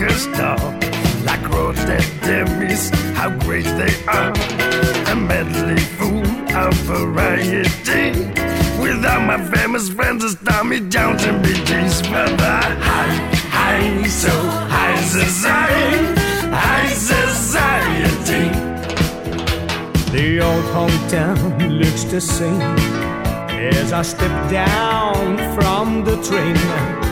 a star, like rhododendrons, how great they are. A medley full of variety. Without my famous friends, it's Tommy Jones and. But the high, high, so high society, high society. The old hometown looks the same as I step down from the train.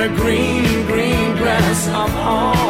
the green, green grass of home.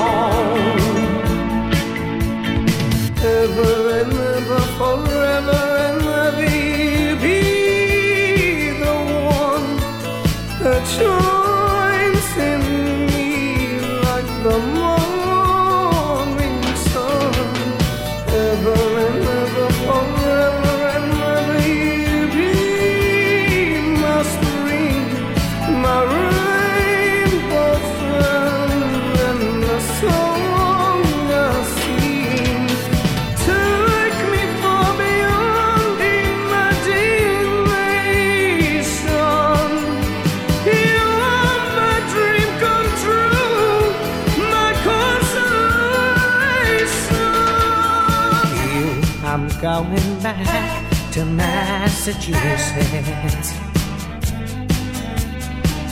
Going back to Massachusetts.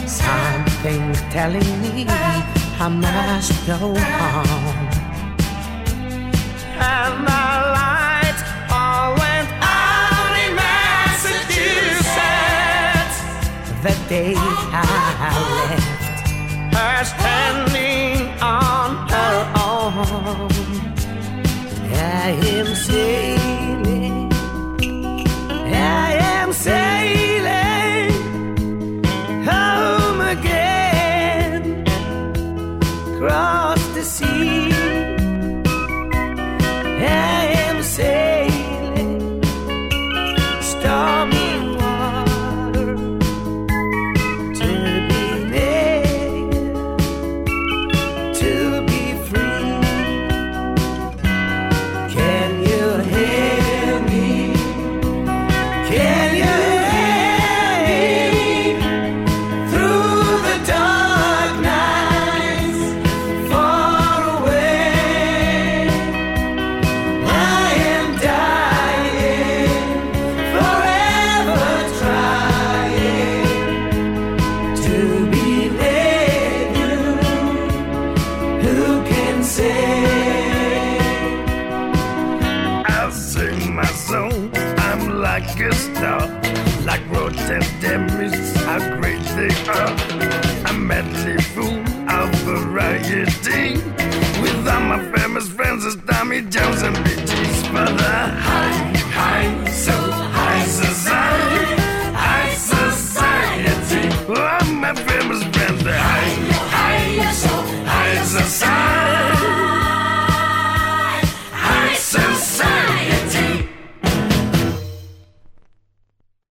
Something telling me I must go home. And the lights all went out in Massachusetts the day I left her standing on her own. I am sailing, across the sea. I am sailing stormy water to be to be free. Can you hear me? Star, like rhododendrons, how great they are.